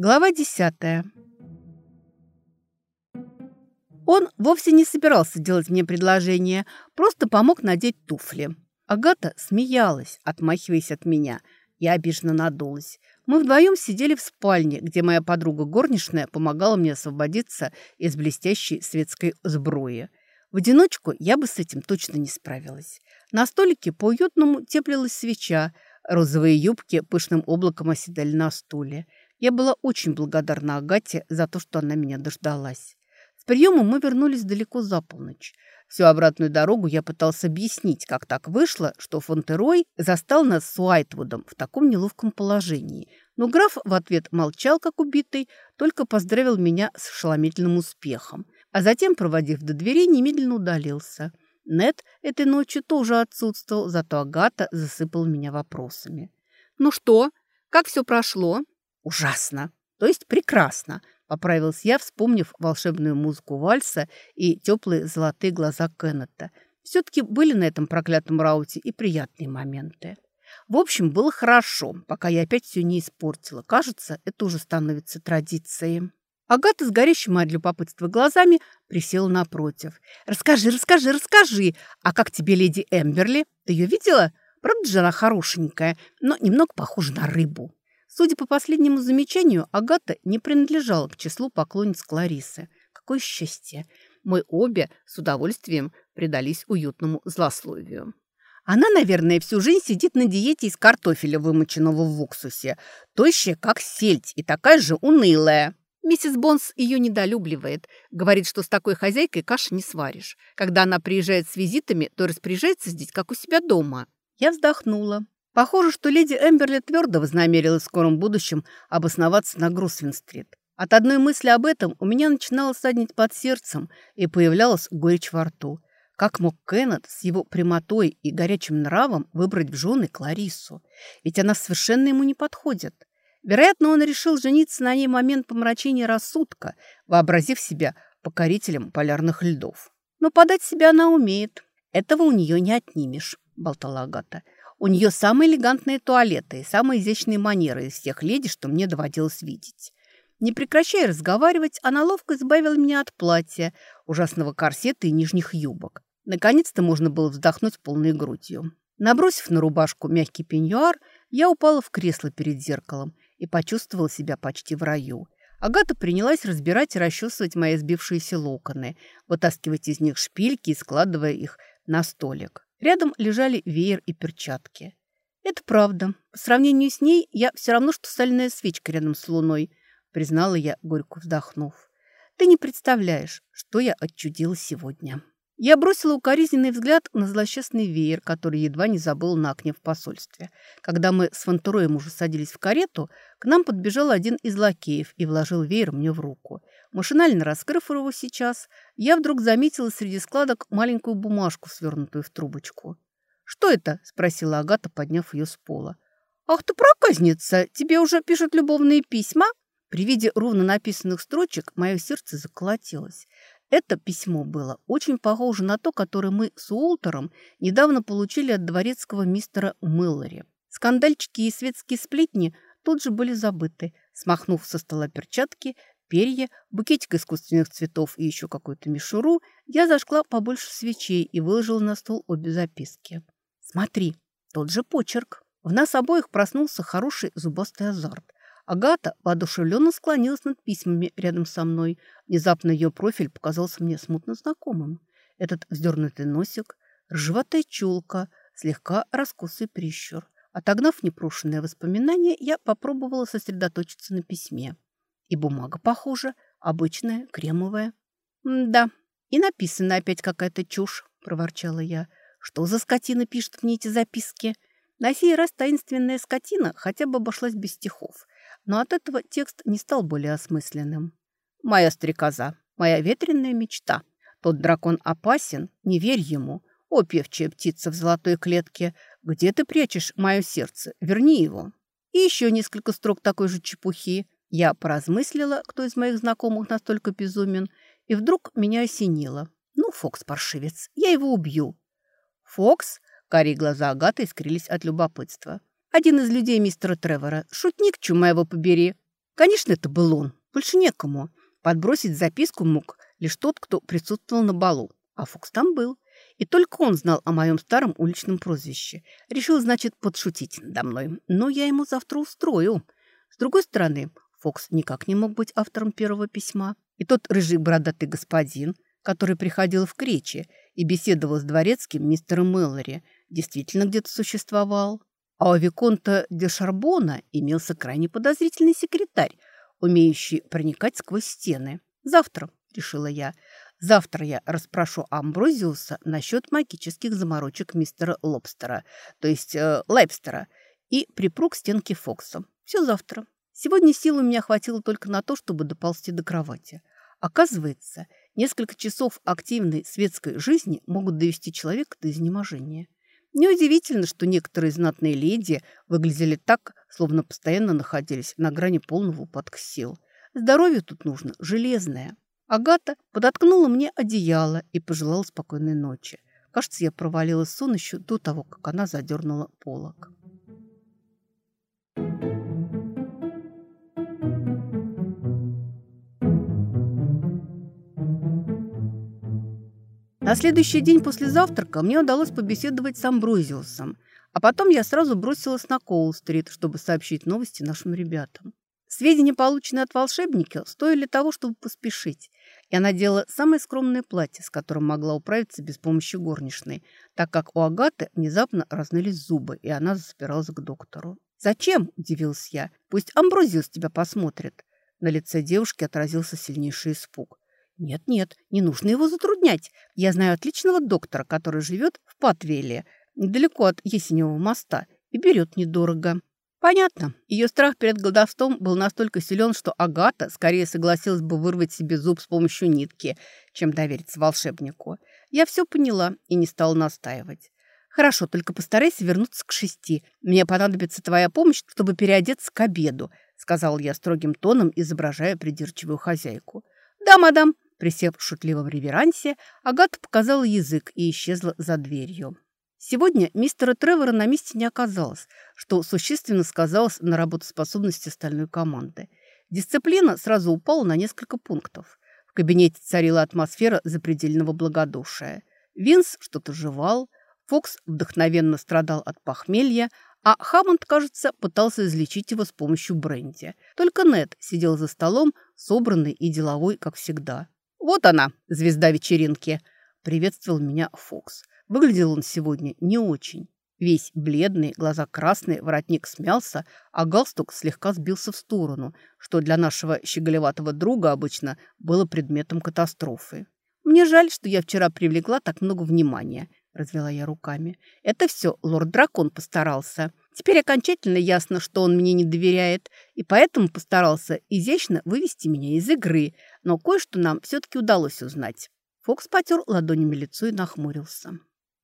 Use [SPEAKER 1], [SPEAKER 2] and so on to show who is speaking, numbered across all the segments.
[SPEAKER 1] Глава десятая. Он вовсе не собирался делать мне предложение, просто помог надеть туфли. Агата смеялась, отмахиваясь от меня. Я обиженно надулась. Мы вдвоем сидели в спальне, где моя подруга горничная помогала мне освободиться из блестящей светской сбруи. В одиночку я бы с этим точно не справилась. На столике по-уютному теплилась свеча, розовые юбки пышным облаком оседали на стуле. Я была очень благодарна Агате за то, что она меня дождалась приема мы вернулись далеко за полночь. Всю обратную дорогу я пытался объяснить, как так вышло, что Фонтерой застал нас с Уайтвудом в таком неловком положении. Но граф в ответ молчал, как убитый, только поздравил меня с ошеломительным успехом. А затем, проводив до дверей, немедленно удалился. Нет этой ночью тоже отсутствовал, зато Агата засыпала меня вопросами. «Ну что? Как все прошло?» «Ужасно. То есть прекрасно. Поправился я, вспомнив волшебную музыку вальса и теплые золотые глаза Кеннета. Все-таки были на этом проклятом рауте и приятные моменты. В общем, было хорошо, пока я опять все не испортила. Кажется, это уже становится традицией. Агата с горящими от любопытства глазами присела напротив. «Расскажи, расскажи, расскажи! А как тебе леди Эмберли? Ты ее видела? Правда же она хорошенькая, но немного похожа на рыбу». Судя по последнему замечанию, Агата не принадлежала к числу поклонниц Кларисы. Какое счастье! Мы обе с удовольствием предались уютному злословию. Она, наверное, всю жизнь сидит на диете из картофеля, вымоченного в уксусе. Тощая, как сельдь, и такая же унылая. Миссис Бонс ее недолюбливает. Говорит, что с такой хозяйкой каши не сваришь. Когда она приезжает с визитами, то распоряжается здесь, как у себя дома. Я вздохнула. Похоже, что леди Эмберли твердо вознамерилась в скором будущем обосноваться на Грусвин-стрит. От одной мысли об этом у меня начинало саднить под сердцем и появлялась горечь во рту. Как мог Кеннет с его прямотой и горячим нравом выбрать в жены Клариссу? Ведь она совершенно ему не подходит. Вероятно, он решил жениться на ней в момент помрачения рассудка, вообразив себя покорителем полярных льдов. Но подать себя она умеет. Этого у нее не отнимешь, болтала Агата. У нее самые элегантные туалеты и самые изящные манеры из всех леди, что мне доводилось видеть. Не прекращая разговаривать, она ловко избавила меня от платья, ужасного корсета и нижних юбок. Наконец-то можно было вздохнуть полной грудью. Набросив на рубашку мягкий пеньюар, я упала в кресло перед зеркалом и почувствовала себя почти в раю. Агата принялась разбирать и расчесывать мои сбившиеся локоны, вытаскивать из них шпильки и складывая их на столик. Рядом лежали веер и перчатки. Это правда. По сравнению с ней я все равно, что сальная свечка рядом с луной, признала я, горько вздохнув. Ты не представляешь, что я отчудила сегодня. Я бросила укоризненный взгляд на злосчастный веер, который едва не забыл на окне в посольстве. Когда мы с Фантуроем уже садились в карету, к нам подбежал один из лакеев и вложил веер мне в руку. Машинально раскрыв его сейчас, я вдруг заметила среди складок маленькую бумажку, свернутую в трубочку. «Что это?» – спросила Агата, подняв ее с пола. «Ах ты проказница! Тебе уже пишут любовные письма?» При виде ровно написанных строчек мое сердце заколотилось. Это письмо было очень похоже на то, которое мы с Уолтером недавно получили от дворецкого мистера Мэллори. Скандальчики и светские сплетни тут же были забыты. Смахнув со стола перчатки, перья, букетик искусственных цветов и еще какую-то мишуру, я зажгла побольше свечей и выложила на стол обе записки. «Смотри, тот же почерк». В нас обоих проснулся хороший зубастый азарт. Агата воодушевленно склонилась над письмами рядом со мной. Внезапно ее профиль показался мне смутно знакомым. Этот вздернутый носик, ржеватая чулка, слегка раскосый прищур. Отогнав непрошенное воспоминание, я попробовала сосредоточиться на письме. И бумага похожа, обычная, кремовая. «Да, и написана опять какая-то чушь», – проворчала я. «Что за скотина пишет мне эти записки?» На сей раз таинственная скотина хотя бы обошлась без стихов – но от этого текст не стал более осмысленным. «Моя стрекоза, моя ветреная мечта. Тот дракон опасен, не верь ему. О, певчая птица в золотой клетке, где ты прячешь мое сердце? Верни его». И еще несколько строк такой же чепухи. Я поразмыслила, кто из моих знакомых настолько безумен, и вдруг меня осенило. Ну, Фокс паршивец, я его убью. Фокс? Карие глаза Агаты искрились от любопытства. Один из людей мистера Тревора. Шутник, чума его побери. Конечно, это был он. Больше некому. Подбросить записку мог лишь тот, кто присутствовал на балу. А Фокс там был. И только он знал о моем старом уличном прозвище. Решил, значит, подшутить надо мной. Но я ему завтра устрою. С другой стороны, Фокс никак не мог быть автором первого письма. И тот рыжий бородатый господин, который приходил в Кречи и беседовал с дворецким мистером Мэллори, действительно где-то существовал. А у Виконта де Шарбона имелся крайне подозрительный секретарь, умеющий проникать сквозь стены. «Завтра», — решила я, — «завтра я расспрошу Амброзиуса насчет магических заморочек мистера Лобстера, то есть э, Лайпстера, и припру к стенке Фокса. Все завтра. Сегодня сил у меня хватило только на то, чтобы доползти до кровати. Оказывается, несколько часов активной светской жизни могут довести человека до изнеможения. Неудивительно, что некоторые знатные леди выглядели так, словно постоянно находились на грани полного упадка сил. Здоровье тут нужно железное. Агата подоткнула мне одеяло и пожелала спокойной ночи. Кажется, я провалилась сон еще до того, как она задернула полок. На следующий день после завтрака мне удалось побеседовать с Амброзиусом, а потом я сразу бросилась на Коул-стрит, чтобы сообщить новости нашим ребятам. Сведения, полученные от волшебника, стоили того, чтобы поспешить. Я надела самое скромное платье, с которым могла управиться без помощи горничной, так как у Агаты внезапно разнылись зубы, и она заспиралась к доктору. «Зачем?» – удивился я. «Пусть Амброзиус тебя посмотрит». На лице девушки отразился сильнейший испуг. «Нет-нет, не нужно его затруднять. Я знаю отличного доктора, который живет в Патвеле, недалеко от Есеневого моста, и берет недорого». Понятно. Ее страх перед голодовством был настолько силен, что Агата скорее согласилась бы вырвать себе зуб с помощью нитки, чем довериться волшебнику. Я все поняла и не стала настаивать. «Хорошо, только постарайся вернуться к шести. Мне понадобится твоя помощь, чтобы переодеться к обеду», сказал я строгим тоном, изображая придирчивую хозяйку. «Да, мадам», Присев в шутливом реверансе, Агата показала язык и исчезла за дверью. Сегодня мистера Тревора на месте не оказалось, что существенно сказалось на работоспособности остальной команды. Дисциплина сразу упала на несколько пунктов. В кабинете царила атмосфера запредельного благодушия. Винс что-то жевал, Фокс вдохновенно страдал от похмелья, а Хаммонд, кажется, пытался излечить его с помощью бренди. Только Нед сидел за столом, собранный и деловой, как всегда. «Вот она, звезда вечеринки!» – приветствовал меня Фокс. Выглядел он сегодня не очень. Весь бледный, глаза красные, воротник смялся, а галстук слегка сбился в сторону, что для нашего щеголеватого друга обычно было предметом катастрофы. «Мне жаль, что я вчера привлекла так много внимания», – развела я руками. «Это все лорд-дракон постарался. Теперь окончательно ясно, что он мне не доверяет, и поэтому постарался изящно вывести меня из игры, но кое-что нам все-таки удалось узнать. Фокс потер ладонями лицо и нахмурился.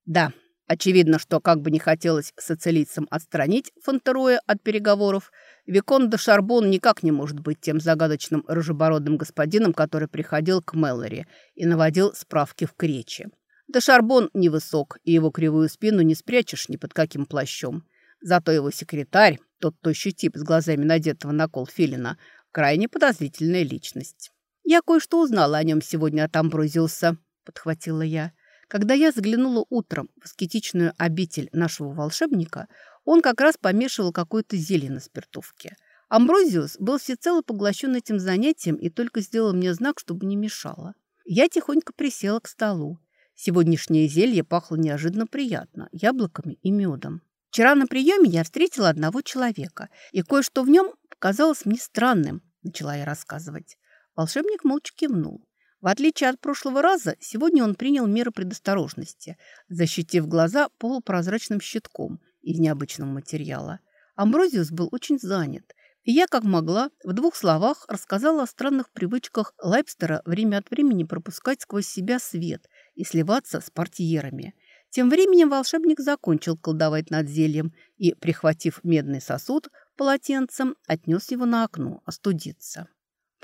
[SPEAKER 1] Да, очевидно, что как бы не хотелось социалистам отстранить Фонтероя от переговоров, Викон де Шарбон никак не может быть тем загадочным рыжебородым господином, который приходил к Мэллори и наводил справки в Крече. Де Шарбон невысок, и его кривую спину не спрячешь ни под каким плащом. Зато его секретарь, тот тощий тип с глазами надетого на кол филина, крайне подозрительная личность. «Я кое-что узнала о нем сегодня от Амброзиуса», — подхватила я. Когда я заглянула утром в аскетичную обитель нашего волшебника, он как раз помешивал какое-то зелье на спиртовке. Амброзиус был всецело поглощен этим занятием и только сделал мне знак, чтобы не мешало. Я тихонько присела к столу. Сегодняшнее зелье пахло неожиданно приятно, яблоками и медом. Вчера на приеме я встретила одного человека, и кое-что в нем показалось мне странным, начала я рассказывать. Волшебник молча кивнул. В отличие от прошлого раза, сегодня он принял меры предосторожности, защитив глаза полупрозрачным щитком из необычного материала. Амброзиус был очень занят, и я, как могла, в двух словах рассказала о странных привычках Лайпстера время от времени пропускать сквозь себя свет и сливаться с портьерами – тем временем волшебник закончил колдовать над зельем и, прихватив медный сосуд, полотенцем, отнес его на окно остудиться.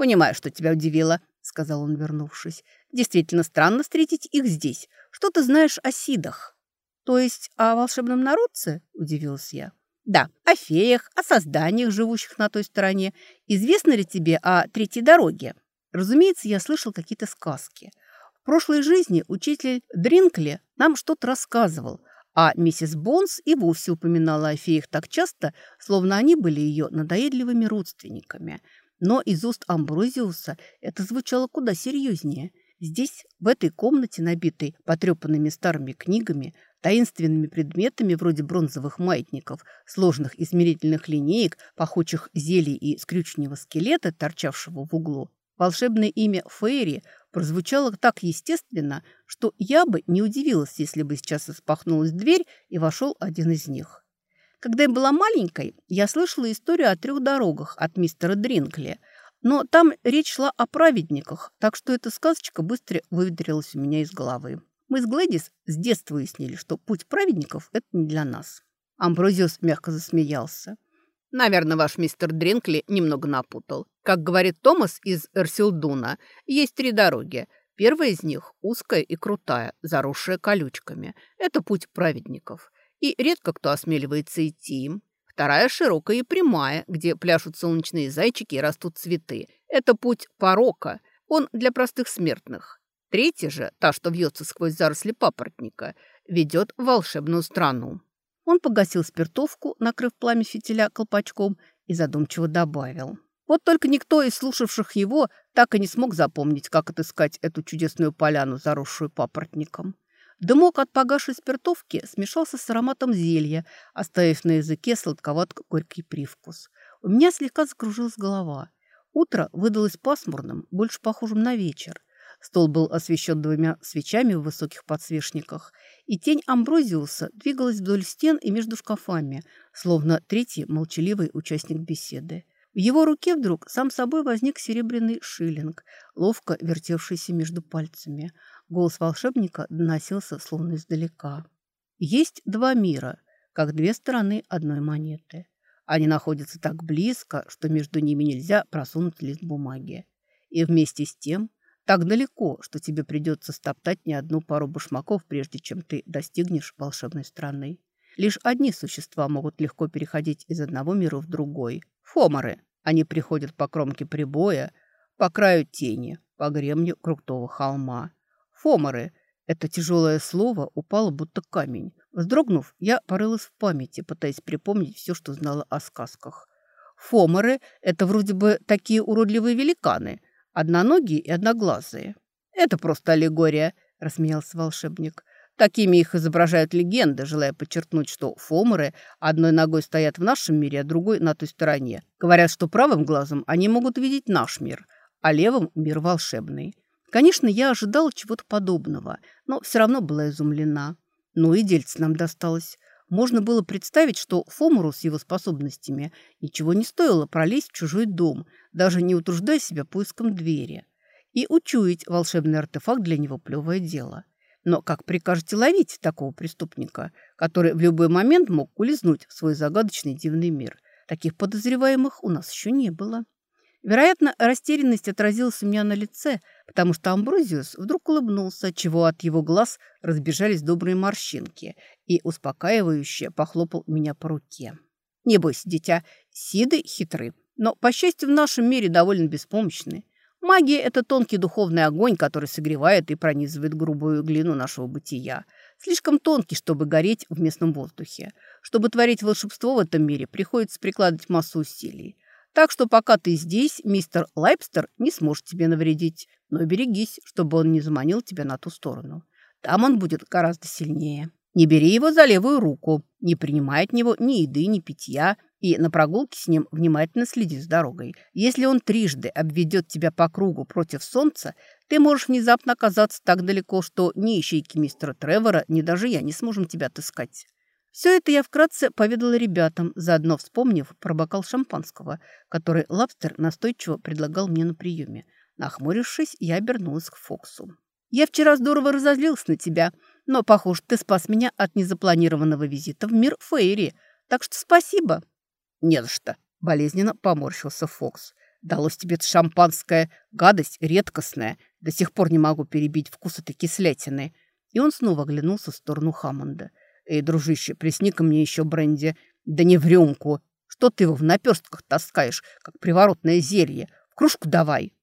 [SPEAKER 1] «Понимаю, что тебя удивило», — сказал он, вернувшись. «Действительно странно встретить их здесь. Что ты знаешь о сидах?» «То есть о волшебном народце?» – удивилась я. «Да, о феях, о созданиях, живущих на той стороне. Известно ли тебе о третьей дороге?» Разумеется, я слышал какие-то сказки. В прошлой жизни учитель Дринкли нам что-то рассказывал, а миссис Бонс и вовсе упоминала о феях так часто, словно они были ее надоедливыми родственниками. Но из уст Амброзиуса это звучало куда серьезнее. Здесь, в этой комнате, набитой потрепанными старыми книгами, таинственными предметами вроде бронзовых маятников, сложных измерительных линеек, пахучих зелий и скрюченного скелета, торчавшего в углу, волшебное имя Фейри прозвучало так естественно, что я бы не удивилась, если бы сейчас распахнулась дверь и вошел один из них. Когда я была маленькой, я слышала историю о трех дорогах от мистера Дринкли, но там речь шла о праведниках, так что эта сказочка быстро выветрилась у меня из головы. Мы с Глэдис с детства выяснили, что путь праведников – это не для нас. Амброзиус мягко засмеялся. Наверное, ваш мистер Дринкли немного напутал. Как говорит Томас из Эрсилдуна, есть три дороги. Первая из них узкая и крутая, заросшая колючками. Это путь праведников. И редко кто осмеливается идти им. Вторая широкая и прямая, где пляшут солнечные зайчики и растут цветы. Это путь порока. Он для простых смертных. Третья же, та, что вьется сквозь заросли папоротника, ведет в волшебную страну. Он погасил спиртовку, накрыв пламя фитиля колпачком, и задумчиво добавил. Вот только никто из слушавших его так и не смог запомнить, как отыскать эту чудесную поляну, заросшую папоротником. Дымок от погашей спиртовки смешался с ароматом зелья, оставив на языке сладковато-горький привкус. У меня слегка закружилась голова. Утро выдалось пасмурным, больше похожим на вечер. Стол был освещен двумя свечами в высоких подсвечниках, и тень Амброзиуса двигалась вдоль стен и между шкафами, словно третий молчаливый участник беседы. В его руке вдруг сам собой возник серебряный шиллинг, ловко вертевшийся между пальцами. Голос волшебника доносился словно издалека. Есть два мира, как две стороны одной монеты. Они находятся так близко, что между ними нельзя просунуть лист бумаги. И вместе с тем так далеко, что тебе придется стоптать не одну пару башмаков, прежде чем ты достигнешь волшебной страны. Лишь одни существа могут легко переходить из одного мира в другой. Фоморы. Они приходят по кромке прибоя, по краю тени, по гремню крутого холма. Фоморы. Это тяжелое слово упало будто камень. Вздрогнув, я порылась в памяти, пытаясь припомнить все, что знала о сказках. Фоморы – это вроде бы такие уродливые великаны – Одноногие и одноглазые. Это просто аллегория, рассмеялся волшебник. Такими их изображают легенды, желая подчеркнуть, что фоморы одной ногой стоят в нашем мире, а другой на той стороне. Говорят, что правым глазом они могут видеть наш мир, а левым – мир волшебный. Конечно, я ожидала чего-то подобного, но все равно была изумлена. Ну и дельце нам досталось. Можно было представить, что Фомору с его способностями ничего не стоило пролезть в чужой дом, даже не утруждая себя поиском двери. И учуять волшебный артефакт для него плевое дело. Но как прикажете ловить такого преступника, который в любой момент мог улизнуть в свой загадочный дивный мир? Таких подозреваемых у нас еще не было. Вероятно, растерянность отразилась у меня на лице, потому что Амброзиус вдруг улыбнулся, чего от его глаз разбежались добрые морщинки, и успокаивающе похлопал меня по руке. «Не бойся, дитя, сиды хитры, но, по счастью, в нашем мире довольно беспомощны. Магия – это тонкий духовный огонь, который согревает и пронизывает грубую глину нашего бытия. Слишком тонкий, чтобы гореть в местном воздухе. Чтобы творить волшебство в этом мире, приходится прикладывать массу усилий. Так что пока ты здесь, мистер Лайпстер не сможет тебе навредить. Но берегись, чтобы он не заманил тебя на ту сторону. Там он будет гораздо сильнее. Не бери его за левую руку, не принимай от него ни еды, ни питья, и на прогулке с ним внимательно следи с дорогой. Если он трижды обведет тебя по кругу против солнца, ты можешь внезапно оказаться так далеко, что ни ищейки мистера Тревора, ни даже я не сможем тебя отыскать. Все это я вкратце поведала ребятам, заодно вспомнив про бокал шампанского, который Лабстер настойчиво предлагал мне на приеме. Нахмурившись, я обернулась к Фоксу. «Я вчера здорово разозлился на тебя, но, похоже, ты спас меня от незапланированного визита в мир Фейри, так что спасибо». «Не за что», – болезненно поморщился Фокс. «Далось тебе это шампанское, гадость редкостная. До сих пор не могу перебить вкус этой кислятины». И он снова оглянулся в сторону Хаммонда. «Эй, дружище, присни-ка мне еще бренди. Да не в рюмку. Что ты его в наперстках таскаешь, как приворотное зелье? В кружку давай».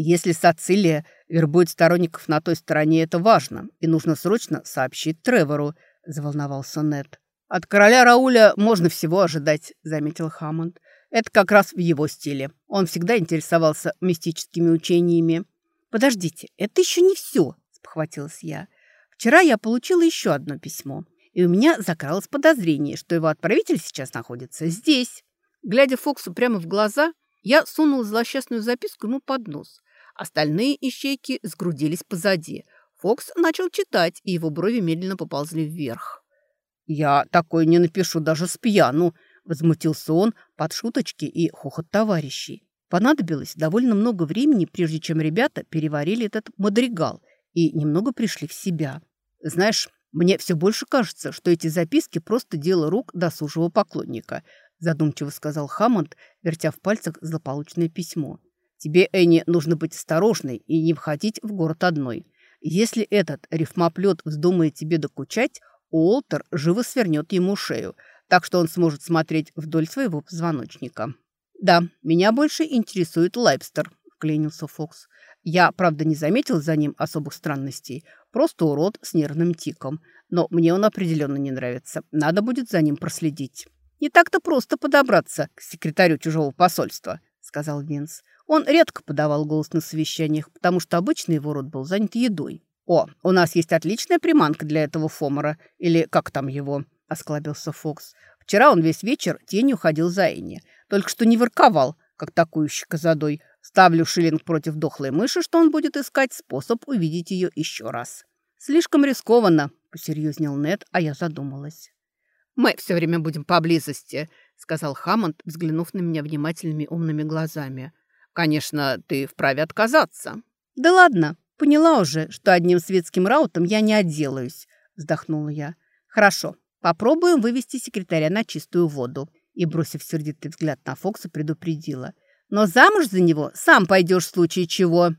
[SPEAKER 1] Если Сацилия вербует сторонников на той стороне, это важно, и нужно срочно сообщить Тревору, заволновался Нед. От короля Рауля можно всего ожидать, заметил Хаммонд. Это как раз в его стиле. Он всегда интересовался мистическими учениями. Подождите, это еще не все, спохватилась я. Вчера я получила еще одно письмо, и у меня закралось подозрение, что его отправитель сейчас находится здесь. Глядя Фоксу прямо в глаза, я сунула злосчастную записку ему под нос. Остальные ищейки сгрудились позади. Фокс начал читать, и его брови медленно поползли вверх. «Я такое не напишу даже с пьяну», — возмутился он под шуточки и хохот товарищей. Понадобилось довольно много времени, прежде чем ребята переварили этот мадригал и немного пришли в себя. «Знаешь, мне все больше кажется, что эти записки просто дело рук досужего поклонника», задумчиво сказал Хаммонд, вертя в пальцах злополучное письмо. Тебе, Энни, нужно быть осторожной и не входить в город одной. Если этот рифмоплет вздумает тебе докучать, Уолтер живо свернет ему шею, так что он сможет смотреть вдоль своего позвоночника. «Да, меня больше интересует Лайпстер», — вклинился Фокс. «Я, правда, не заметил за ним особых странностей. Просто урод с нервным тиком. Но мне он определенно не нравится. Надо будет за ним проследить». «Не так-то просто подобраться к секретарю чужого посольства», — сказал Винс. Он редко подавал голос на совещаниях, потому что обычно его рот был занят едой. «О, у нас есть отличная приманка для этого Фомора, или как там его?» – осклабился Фокс. «Вчера он весь вечер тенью ходил за Энни, только что не ворковал, как такующий козадой. Ставлю шиллинг против дохлой мыши, что он будет искать способ увидеть ее еще раз». «Слишком рискованно», – посерьезнел Нед, а я задумалась. «Мы все время будем поблизости», — сказал Хаммонд, взглянув на меня внимательными умными глазами. Конечно, ты вправе отказаться». «Да ладно, поняла уже, что одним светским раутом я не отделаюсь», – вздохнула я. «Хорошо, попробуем вывести секретаря на чистую воду». И, бросив сердитый взгляд на Фокса, предупредила. «Но замуж за него сам пойдешь в случае чего».